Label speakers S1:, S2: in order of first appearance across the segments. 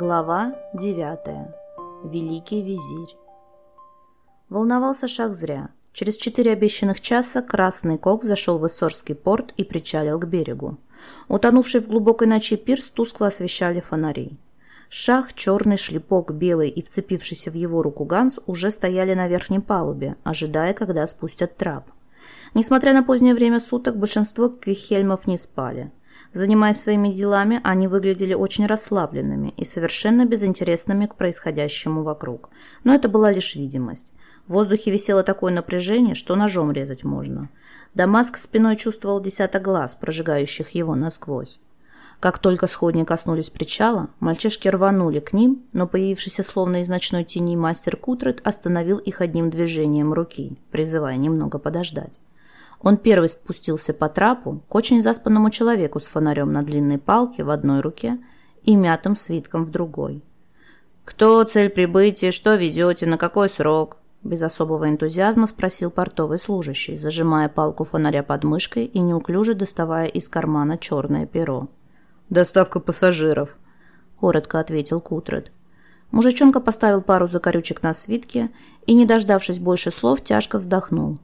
S1: Глава 9. Великий визирь. Волновался шах зря. Через четыре обещанных часа Красный Кок зашел в Иссорский порт и причалил к берегу. Утонувший в глубокой ночи пирс тускло освещали фонари. Шах, черный шлепок, белый и вцепившийся в его руку Ганс уже стояли на верхней палубе, ожидая, когда спустят трап. Несмотря на позднее время суток, большинство квихельмов не спали. Занимаясь своими делами, они выглядели очень расслабленными и совершенно безинтересными к происходящему вокруг. Но это была лишь видимость. В воздухе висело такое напряжение, что ножом резать можно. Дамаск спиной чувствовал десяток глаз, прожигающих его насквозь. Как только сходни коснулись причала, мальчишки рванули к ним, но появившийся словно из ночной тени мастер Кутрет остановил их одним движением руки, призывая немного подождать. Он первый спустился по трапу к очень заспанному человеку с фонарем на длинной палке в одной руке и мятым свитком в другой. «Кто цель прибытия? Что везете? На какой срок?» Без особого энтузиазма спросил портовый служащий, зажимая палку фонаря под мышкой и неуклюже доставая из кармана черное перо.
S2: «Доставка пассажиров», — коротко ответил Кутред.
S1: Мужичонка поставил пару закорючек на свитке и, не дождавшись больше слов, тяжко вздохнул.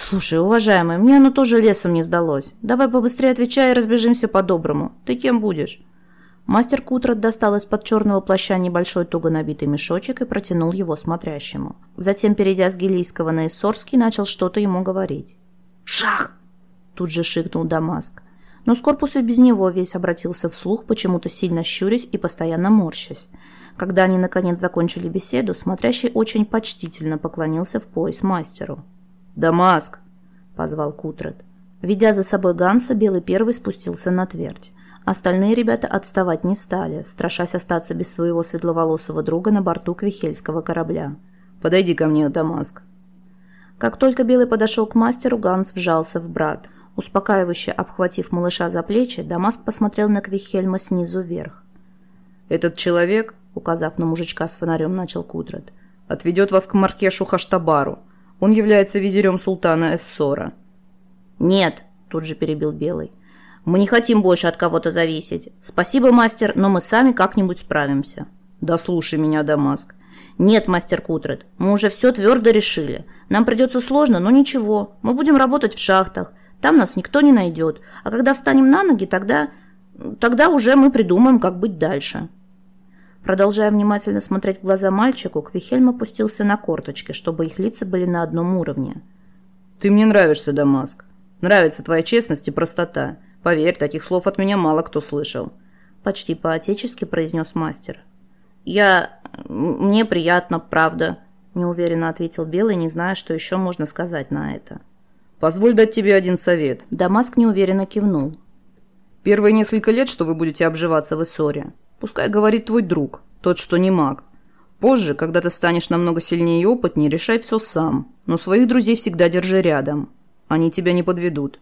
S1: «Слушай, уважаемый, мне оно тоже лесом не сдалось. Давай побыстрее отвечай и разбежимся по-доброму. Ты кем будешь?» Мастер Кутрат достал из-под черного плаща небольшой туго набитый мешочек и протянул его смотрящему. Затем, перейдя с гилийского на Иссорский, начал что-то ему говорить.
S2: «Шах!»
S1: Тут же шикнул Дамаск. Но с корпуса без него весь обратился вслух, почему-то сильно щурясь и постоянно морщась. Когда они наконец закончили беседу, смотрящий очень почтительно поклонился в пояс мастеру.
S2: «Дамаск!»
S1: — позвал Кутрет. Ведя за собой Ганса, Белый Первый спустился на твердь. Остальные ребята отставать не стали, страшась остаться без своего светловолосого друга на борту Квихельского корабля.
S2: «Подойди ко мне, Дамаск!»
S1: Как только Белый подошел к мастеру, Ганс вжался в брат. Успокаивающе обхватив малыша за плечи, Дамаск посмотрел на Квихельма снизу вверх.
S2: «Этот человек, — указав на мужичка с фонарем, начал Кутрет, — отведет вас к Маркешу Хаштабару. Он является визирем султана Эссора».
S1: «Нет», — тут же перебил Белый. «Мы не хотим больше от кого-то зависеть. Спасибо, мастер, но мы сами как-нибудь справимся».
S2: «Да слушай меня, Дамаск».
S1: «Нет, мастер Кутрет, мы уже все твердо решили. Нам придется сложно, но ничего. Мы будем работать в шахтах. Там нас никто не найдет. А когда встанем на ноги, тогда... Тогда уже мы придумаем, как быть дальше». Продолжая внимательно смотреть в глаза мальчику, Квихельм опустился на корточки, чтобы их лица были на одном уровне.
S2: «Ты мне нравишься, Дамаск. Нравится твоя честность и простота. Поверь, таких слов от меня мало кто слышал».
S1: Почти по-отечески произнес мастер. «Я... мне приятно, правда», – неуверенно ответил Белый, не зная, что еще можно сказать на это.
S2: «Позволь дать тебе один совет».
S1: Дамаск неуверенно кивнул.
S2: «Первые несколько лет, что вы будете обживаться в Иссоре, Пускай говорит твой друг, тот, что не маг. Позже, когда ты станешь намного сильнее и опытнее, решай все сам. Но своих друзей всегда держи рядом. Они тебя не подведут.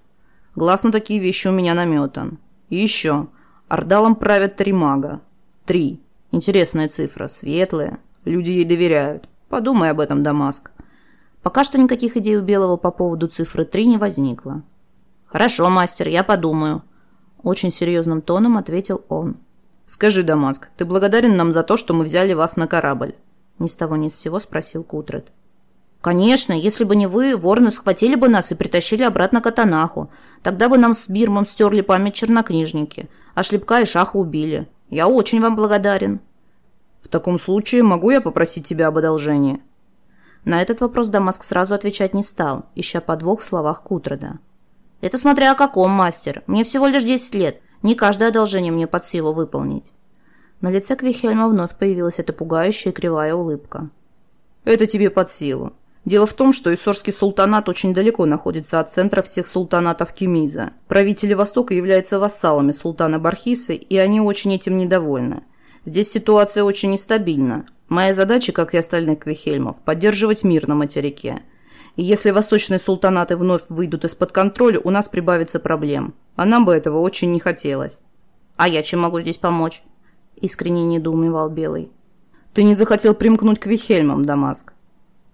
S2: Глаз на такие вещи у меня наметан. И еще. Ордалом правят три мага. Три. Интересная цифра, светлая. Люди ей доверяют. Подумай об этом, Дамаск.
S1: Пока что никаких идей у Белого по поводу цифры три не возникло. «Хорошо, мастер, я подумаю», – очень серьезным тоном ответил он.
S2: «Скажи, Дамаск, ты благодарен нам за то, что мы взяли вас на корабль?»
S1: Ни с того ни с сего спросил Кутрет. «Конечно, если бы не вы, ворны схватили бы нас и притащили обратно к Атанаху. Тогда бы нам с Бирмом стерли память чернокнижники, а Шлепка и Шаха убили. Я очень вам благодарен».
S2: «В таком случае могу я попросить тебя об одолжении?»
S1: На этот вопрос Дамаск сразу отвечать не стал, ища подвох в словах Кутреда. «Это смотря о каком, мастер. Мне всего лишь десять лет. Не каждое одолжение мне под силу выполнить. На лице Квихельма вновь появилась эта пугающая кривая улыбка.
S2: «Это тебе под силу. Дело в том, что Иссорский султанат очень далеко находится от центра всех султанатов Кемиза. Правители Востока являются вассалами султана Бархисы, и они очень этим недовольны. Здесь ситуация очень нестабильна. Моя задача, как и остальных Квихельмов, поддерживать мир на материке – и если восточные султанаты вновь выйдут из-под контроля, у нас прибавится проблем. А нам бы этого очень не хотелось.
S1: А я чем могу здесь помочь? Искренне недоумевал Белый.
S2: Ты не захотел примкнуть к Вихельмам, Дамаск.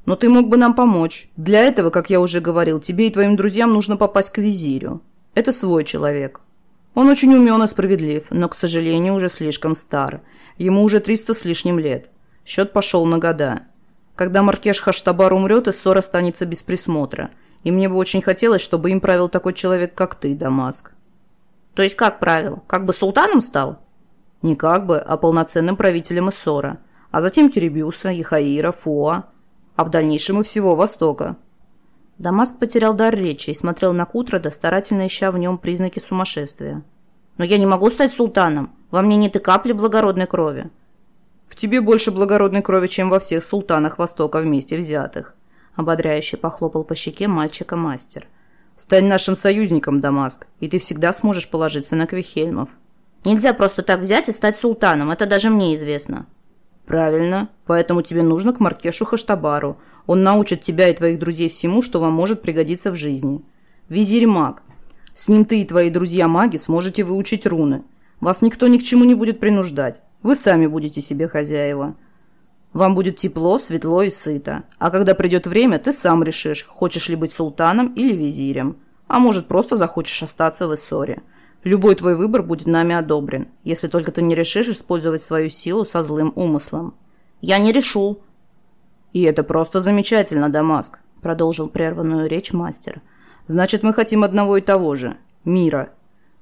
S2: Но ты мог бы нам помочь. Для этого, как я уже говорил, тебе и твоим друзьям нужно попасть к визирю. Это свой человек. Он очень умен и справедлив, но, к сожалению, уже слишком стар. Ему уже 300 с лишним лет. Счет пошел на года. Когда Маркеш Хаштабар умрет, Иссор останется без присмотра. И мне бы очень хотелось, чтобы им правил такой человек, как ты, Дамаск.
S1: То есть как правил? Как бы султаном стал?
S2: Не как бы, а полноценным правителем Иссора. А затем Кирибюса, Яхаира, Фуа. А в дальнейшем и всего Востока.
S1: Дамаск потерял дар речи и смотрел на Кутрада, старательно ища в нем признаки сумасшествия. «Но я не могу стать султаном. Во мне нет и капли благородной крови».
S2: «В тебе больше благородной крови, чем во всех султанах Востока вместе взятых», — ободряюще похлопал по щеке мальчика мастер. «Стань нашим союзником, Дамаск, и ты всегда сможешь положиться на Квихельмов».
S1: «Нельзя просто так взять и стать султаном, это даже мне известно».
S2: «Правильно, поэтому тебе нужно к Маркешу Хаштабару. Он научит тебя и твоих друзей всему, что вам может пригодиться в жизни. Визирь маг. С ним ты и твои друзья-маги сможете выучить руны. Вас никто ни к чему не будет принуждать. Вы сами будете себе хозяева. Вам будет тепло, светло и сыто. А когда придет время, ты сам решишь, хочешь ли быть султаном или визирем. А может, просто захочешь остаться в Иссоре. Любой твой выбор будет нами одобрен, если только ты не решишь использовать свою силу со злым умыслом.
S1: Я не решу.
S2: И это просто замечательно, Дамаск, продолжил прерванную речь мастер. Значит, мы хотим одного и того же – мира.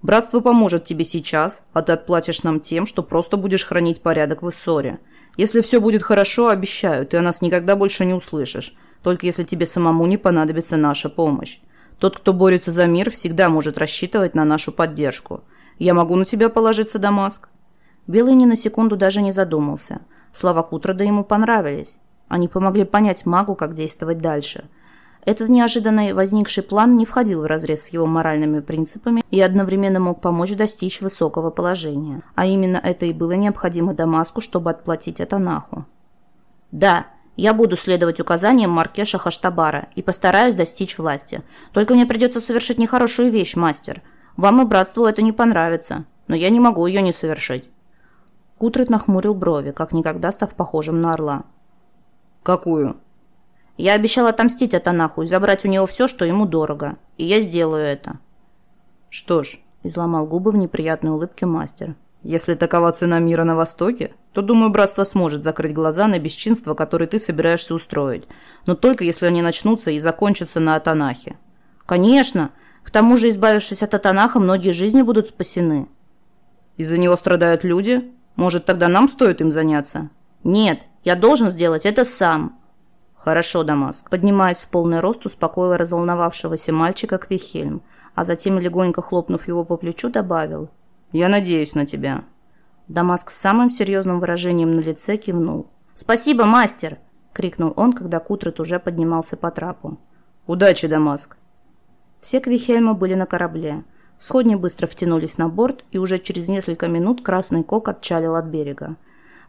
S2: Братство поможет тебе сейчас, а ты отплатишь нам тем, что просто будешь хранить порядок в Иссоре – если все будет хорошо, обещаю, ты о нас никогда больше не услышишь. Только если тебе самому не понадобится наша помощь. Тот, кто борется за мир, всегда может рассчитывать на нашу поддержку. Я могу на тебя положиться, Дамаск?»
S1: Белый ни на секунду даже не задумался. Слова Кутрада ему понравились. Они помогли понять магу, как действовать дальше – этот неожиданно возникший план не входил в разрез с его моральными принципами и одновременно мог помочь достичь высокого положения. А именно это и было необходимо Дамаску, чтобы отплатить Атанаху. «Да, я буду следовать указаниям Маркеша Хаштабара и постараюсь достичь власти. Только мне придется совершить нехорошую вещь, мастер. Вам и братству это не понравится, но я не могу ее не совершить». Кутрет нахмурил брови, как никогда став похожим на орла.
S2: «Какую?»
S1: Я обещал отомстить Атанаху и забрать у него все, что ему дорого. И я сделаю это.
S2: Что ж, изломал губы в неприятной улыбке мастер. Если такова цена мира на Востоке, то, думаю, братство сможет закрыть глаза на бесчинство, которое ты собираешься устроить. Но только если они начнутся и закончатся на Атанахе.
S1: Конечно. К тому же, избавившись от Атанаха, многие жизни будут спасены.
S2: Из-за него страдают люди? Может, тогда нам стоит им заняться?
S1: Нет, я должен сделать это сам.
S2: «Хорошо, Дамаск». Поднимаясь в полный рост, успокоил разволновавшегося мальчика Квихельм, а затем, легонько хлопнув его по плечу, добавил. «Я надеюсь на тебя».
S1: Дамаск с самым серьезным выражением на лице кивнул. «Спасибо, мастер!» — крикнул он, когда Кутрет уже поднимался по трапу.
S2: «Удачи, Дамаск!»
S1: Все Квихельма были на корабле. Сходни быстро втянулись на борт, и уже через несколько минут Красный Кок отчалил от берега.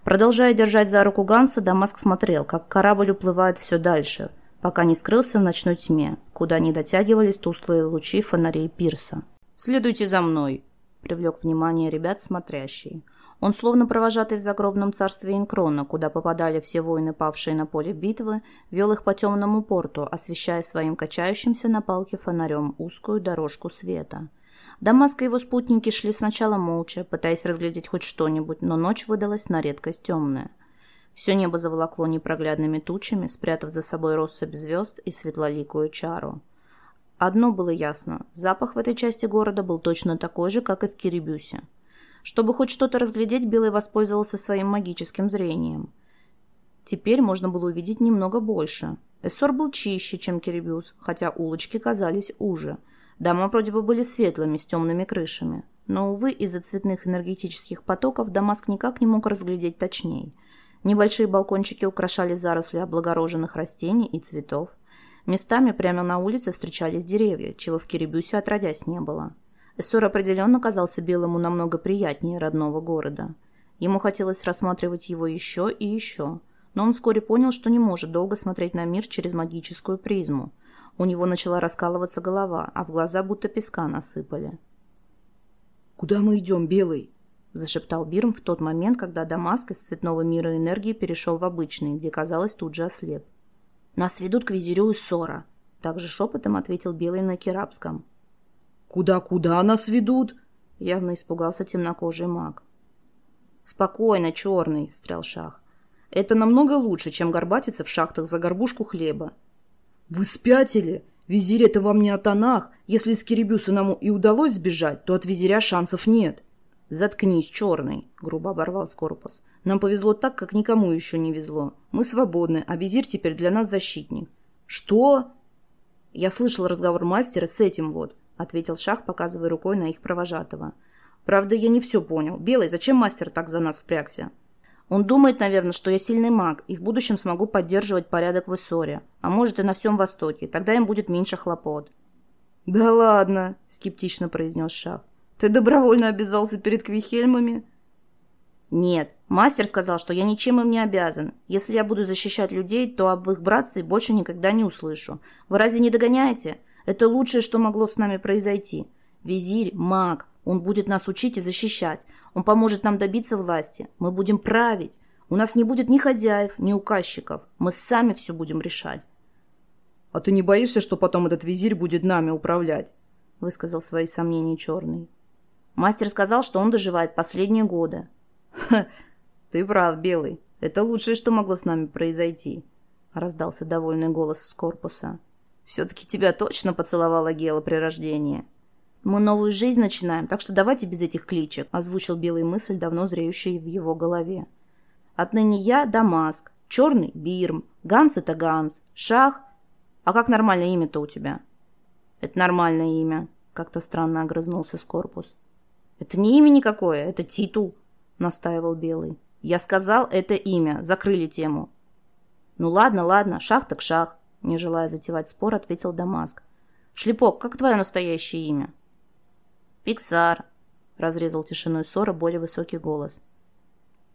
S1: Продолжая держать за руку Ганса, Дамаск смотрел, как корабль уплывает все дальше, пока не скрылся в ночной тьме, куда не дотягивались тусклые лучи фонарей пирса.
S2: «Следуйте за мной», — привлек внимание ребят смотрящий. Он, словно провожатый в загробном царстве Инкрона, куда попадали все воины, павшие на поле битвы, вел их по темному порту, освещая своим качающимся на палке фонарем узкую дорожку света — Дамаск и его спутники шли сначала молча, пытаясь разглядеть хоть что-нибудь, но ночь выдалась на редкость темная. Все небо заволокло непроглядными тучами, спрятав за собой россыпь звезд и светлоликую чару. Одно было ясно – запах в этой части города был точно такой же, как и в Кирибюсе. Чтобы хоть что-то разглядеть, Белый воспользовался своим магическим зрением. Теперь можно было увидеть немного больше. Эссор был чище, чем Кирибюс, хотя улочки казались уже – Дома вроде бы были светлыми, с темными крышами. Но, увы, из-за цветных энергетических потоков Дамаск никак не мог разглядеть точнее. Небольшие балкончики украшали заросли облагороженных растений и цветов. Местами прямо на улице встречались деревья, чего в Кирибюсе отродясь не было. Эссор определенно казался Белому намного приятнее родного города. Ему хотелось рассматривать его еще и еще, но он вскоре понял, что не может долго смотреть на мир через магическую призму – у него начала раскалываться голова, а в глаза будто песка насыпали. «Куда мы идем, Белый?»
S1: – зашептал Бирм в тот момент, когда Дамаск из цветного мира энергии перешел в обычный, где, казалось, тут же ослеп. «Нас ведут к визирю и ссора», – также шепотом ответил Белый на керабском.
S2: «Куда-куда нас ведут?»
S1: – Явно испугался темнокожий маг. «Спокойно, черный», — встрял Шах. «Это намного лучше, чем горбатиться в шахтах за горбушку хлеба».
S2: «Вы спятили? Визирь это вам не о тонах. Если с Кирибюсу и удалось сбежать, то от визиря шансов нет».
S1: «Заткнись, черный», — грубо оборвал Скорпус. «Нам повезло так, как никому еще не везло. Мы свободны, а визирь теперь для нас защитник».
S2: «Что?»
S1: «Я слышал разговор мастера с этим вот», — ответил Шах, показывая рукой на их провожатого. «Правда, я не все понял. Белый, зачем мастер так за нас впрягся?» «Он думает, наверное, что я сильный маг и в будущем смогу поддерживать порядок в Иссоре, а может и на всем Востоке. Тогда им будет меньше хлопот».
S2: «Да ладно», — скептично произнес Шах. Ты добровольно обязался перед Квихельмами?
S1: Нет, мастер сказал, что я ничем им не обязан. Если я буду защищать людей, то об их братстве больше никогда не услышу. Вы разве не догоняете? Это лучшее, что могло с нами произойти. Визирь – маг. Он будет нас учить и защищать. Он поможет нам добиться власти. Мы будем править. У нас не будет ни хозяев, ни указчиков. Мы сами все будем решать.
S2: — А ты не боишься, что потом этот визирь будет нами управлять? — высказал свои сомнения Черный.
S1: Мастер сказал, что он доживает последние годы.
S2: Ха, ты прав, Белый. Это лучшее, что могло с нами произойти. Раздался довольный голос с корпуса.
S1: Все-таки тебя точно поцеловала Гела при рождении. Мы новую жизнь начинаем, так что давайте без этих кличек, озвучил Белый мысль, давно зреющая в его голове. Отныне я Дамаск, Черный – Бирм, Ганс – это Ганс, Шах. А как нормальное имя-то у тебя? Это нормальное имя, как-то странно огрызнулся с корпус. «Это не имя никакое, это титул», — настаивал Белый. «Я сказал, это имя. Закрыли тему». «Ну ладно, ладно, шах так шах», — не желая затевать спор, ответил Дамаск. «Шлепок, как твое настоящее имя?» «Пиксар», — разрезал тишину ссора более высокий голос.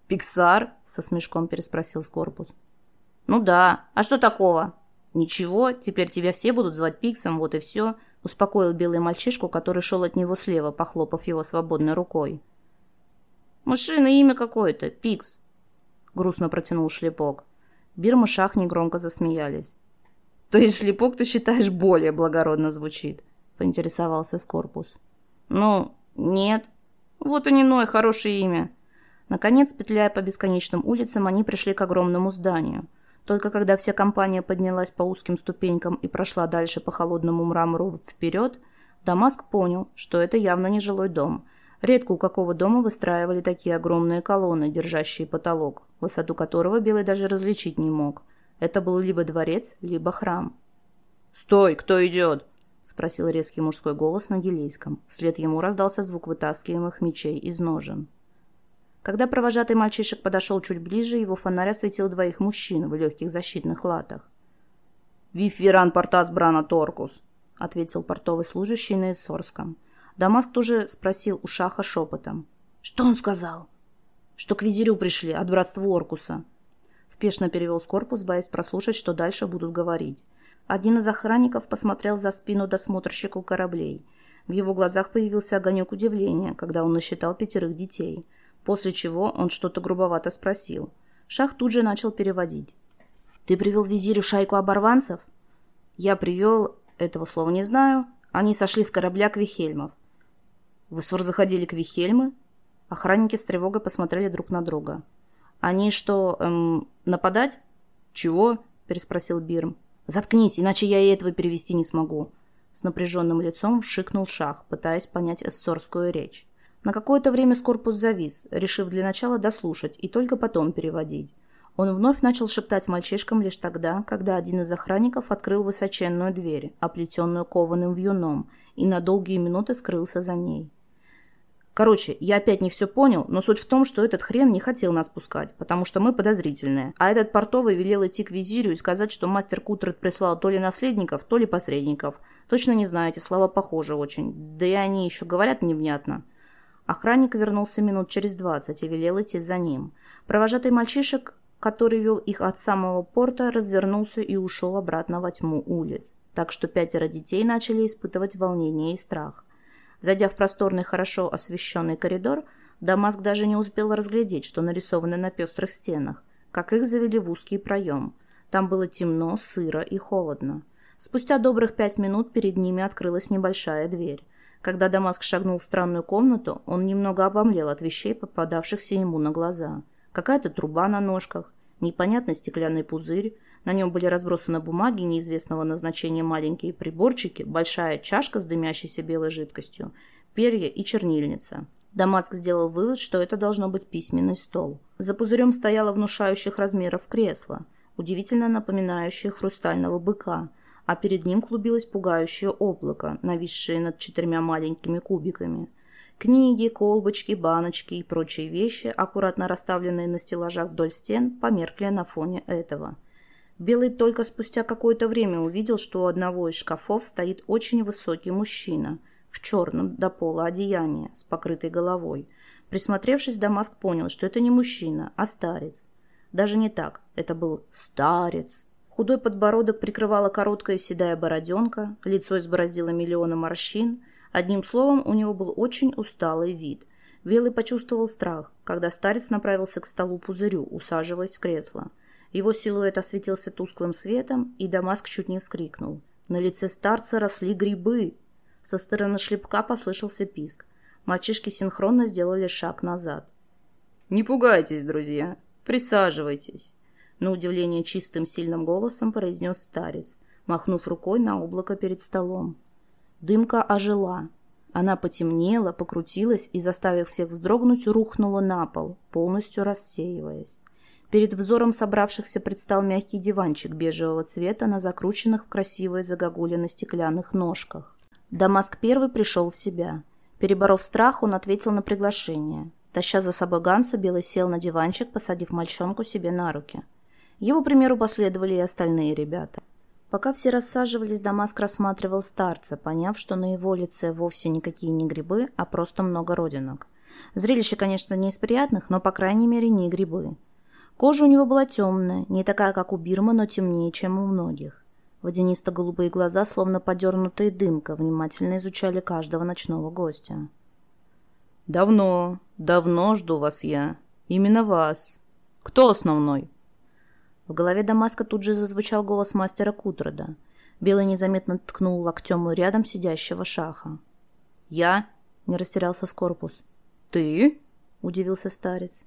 S2: «Пиксар?» — со смешком переспросил Скорпус.
S1: «Ну да. А что такого?» «Ничего, теперь тебя все будут звать Пиксом, вот и все успокоил белый мальчишку, который шел от него слева, похлопав его свободной рукой. «Машина имя какое-то, Пикс», — грустно протянул шлепок. Бирм и Шах негромко засмеялись.
S2: «То есть шлепок ты считаешь более благородно звучит?» — поинтересовался Скорпус.
S1: «Ну, нет. Вот и не Ной, хорошее имя». Наконец, петляя по бесконечным улицам, они пришли к огромному зданию — только когда вся компания поднялась по узким ступенькам и прошла дальше по холодному мрамору вперед, Дамаск понял, что это явно не жилой дом. Редко у какого дома выстраивали такие огромные колонны, держащие потолок, высоту которого Белый даже различить не мог. Это был либо дворец, либо храм.
S2: «Стой! Кто идет?»
S1: — спросил резкий мужской голос на гелийском. Вслед ему раздался звук вытаскиваемых мечей из ножен. Когда провожатый мальчишек подошел чуть ближе, его фонарь осветил двоих мужчин в легких защитных латах.
S2: «Вифиран портас брана торкус», —
S1: ответил портовый служащий на Иссорском. Дамаск тоже спросил у Шаха шепотом. «Что он сказал?» «Что к визирю пришли, от братства Оркуса». Спешно перевел с корпус, боясь прослушать, что дальше будут говорить. Один из охранников посмотрел за спину досмотрщику кораблей. В его глазах появился огонек удивления, когда он насчитал пятерых детей — после чего он что-то грубовато спросил. Шах тут же начал переводить. «Ты привел визирю шайку оборванцев?» «Я привел... Этого слова не знаю. Они сошли с корабля к Вихельмов». «В Иссур заходили к Вихельмы?» Охранники с тревогой посмотрели друг на друга. «Они что, эм, нападать?»
S2: «Чего?»
S1: – переспросил Бирм. «Заткнись, иначе я и этого перевести не смогу». С напряженным лицом вшикнул Шах, пытаясь понять эссорскую речь. На какое-то время Скорпус завис, решив для начала дослушать и только потом переводить. Он вновь начал шептать мальчишкам лишь тогда, когда один из охранников открыл высоченную дверь, оплетенную кованым вьюном, и на долгие минуты скрылся за ней. Короче, я опять не все понял, но суть в том, что этот хрен не хотел нас пускать, потому что мы подозрительные. А этот портовый велел идти к визирю и сказать, что мастер Кутрет прислал то ли наследников, то ли посредников. Точно не знаю, эти слова похожи очень. Да и они еще говорят невнятно. Охранник вернулся минут через двадцать и велел идти за ним. Провожатый мальчишек, который вел их от самого порта, развернулся и ушел обратно во тьму улиц. Так что пятеро детей начали испытывать волнение и страх. Зайдя в просторный, хорошо освещенный коридор, Дамаск даже не успел разглядеть, что нарисовано на пестрых стенах, как их завели в узкий проем. Там было темно, сыро и холодно. Спустя добрых пять минут перед ними открылась небольшая дверь. Когда Дамаск шагнул в странную комнату, он немного обомлел от вещей, попадавшихся ему на глаза. Какая-то труба на ножках, непонятный стеклянный пузырь, на нем были разбросаны бумаги неизвестного назначения маленькие приборчики, большая чашка с дымящейся белой жидкостью, перья и чернильница. Дамаск сделал вывод, что это должно быть письменный стол. За пузырем стояло внушающих размеров кресло, удивительно напоминающее хрустального быка, а перед ним клубилось пугающее облако, нависшее над четырьмя маленькими кубиками. Книги, колбочки, баночки и прочие вещи, аккуратно расставленные на стеллажах вдоль стен, померкли на фоне этого. Белый только спустя какое-то время увидел, что у одного из шкафов стоит очень высокий мужчина – в черном до пола одеянии, с покрытой головой. Присмотревшись, Дамаск понял, что это не мужчина, а старец. Даже не так, это был старец. Худой подбородок прикрывала короткая седая бороденка, лицо избороздило миллионы морщин. Одним словом, у него был очень усталый вид. Белый почувствовал страх, когда старец направился к столу-пузырю, усаживаясь в кресло. Его силуэт осветился тусклым светом, и Дамаск чуть не вскрикнул. На лице старца росли грибы. Со стороны шлепка послышался писк. Мальчишки синхронно сделали шаг назад.
S2: «Не пугайтесь, друзья. Присаживайтесь», — на удивление чистым сильным голосом произнес старец, махнув рукой на облако перед столом. Дымка ожила. Она потемнела, покрутилась и, заставив всех вздрогнуть, рухнула на пол, полностью рассеиваясь. Перед взором собравшихся предстал мягкий диванчик бежевого цвета на закрученных в красивые загогулины стеклянных ножках. Дамаск первый пришел в себя. Переборов страх, он ответил на приглашение. Таща за собой Ганса, Белый сел на диванчик, посадив мальчонку себе на руки. Его примеру последовали и остальные ребята. Пока все рассаживались, Дамаск рассматривал старца, поняв, что на его лице вовсе никакие не грибы, а просто много родинок. Зрелище, конечно, не из приятных, но, по крайней мере, не грибы. Кожа у него была темная, не такая, как у Бирма, но темнее, чем у многих. Водянисто-голубые глаза, словно подернутые дымка, внимательно изучали каждого ночного гостя. «Давно, давно жду вас я. Именно вас. Кто основной?»
S1: В голове Дамаска тут же зазвучал голос мастера Кутрада. Белый незаметно ткнул локтем рядом сидящего шаха.
S2: «Я?»
S1: — не растерялся Скорпус.
S2: «Ты?»
S1: — удивился старец.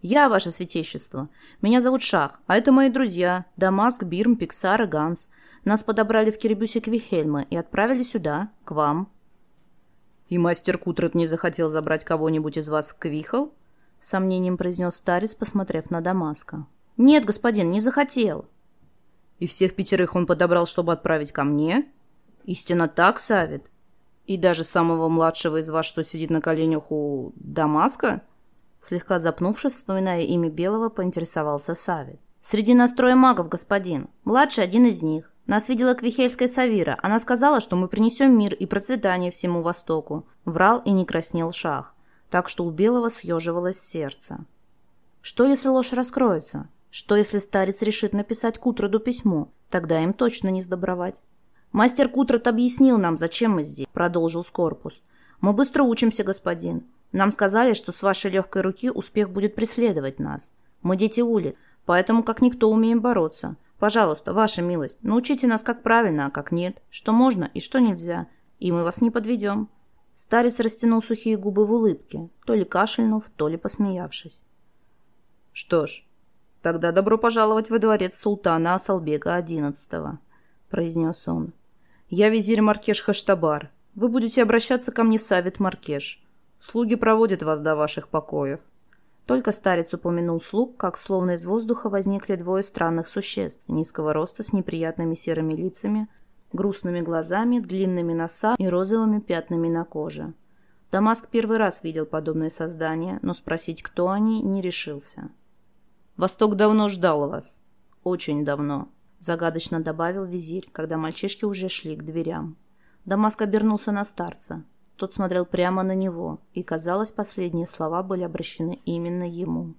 S2: «Я, ваше святейшество. Меня зовут Шах, а это мои друзья. Дамаск, Бирм, Пиксар и Ганс. Нас подобрали в Кирибюсе Квихельма и отправили сюда, к вам». «И мастер Кутрат не захотел забрать кого-нибудь из вас в Квихл?» — сомнением произнес старец, посмотрев на Дамаска.
S1: «Нет, господин, не захотел».
S2: «И всех пятерых он подобрал, чтобы отправить ко мне?»
S1: «Истинно так, Савит.
S2: И даже самого младшего из вас, что сидит на коленях у Дамаска?»
S1: Слегка запнувшись, вспоминая имя Белого, поинтересовался Савит. «Среди настроя магов, господин. Младший один из них. Нас видела Квихельская Савира. Она сказала, что мы принесем мир и процветание всему Востоку». Врал и не краснел шах. Так что у Белого съеживалось сердце. Что, если ложь раскроется? Что, если старец решит написать Кутроду письмо? Тогда им точно не сдобровать. «Мастер Кутрот объяснил нам, зачем мы здесь», — продолжил Скорпус. «Мы быстро учимся, господин. Нам сказали, что с вашей легкой руки успех будет преследовать нас. Мы дети улиц, поэтому как никто умеем бороться. Пожалуйста, ваша милость, научите нас, как правильно, а как нет, что можно и что нельзя, и мы вас не подведем». Старец растянул сухие губы в улыбке, то ли кашлянув, то ли посмеявшись.
S2: «Что ж, тогда добро пожаловать во дворец султана Асалбека XI», — произнес он. «Я визирь Маркеш Хаштабар. Вы будете обращаться ко мне Савит Маркеш. Слуги проводят вас до ваших покоев».
S1: Только старец упомянул слуг, как словно из воздуха возникли двое странных существ, низкого роста с неприятными серыми лицами, грустными глазами, длинными носами и розовыми пятнами на коже. Дамаск первый раз видел подобное создание, но спросить, кто они, не решился.
S2: «Восток давно ждал вас. Очень давно», —
S1: загадочно добавил визирь, когда мальчишки уже шли к дверям. Дамаск обернулся на старца. Тот смотрел прямо на него, и, казалось, последние слова были обращены именно ему.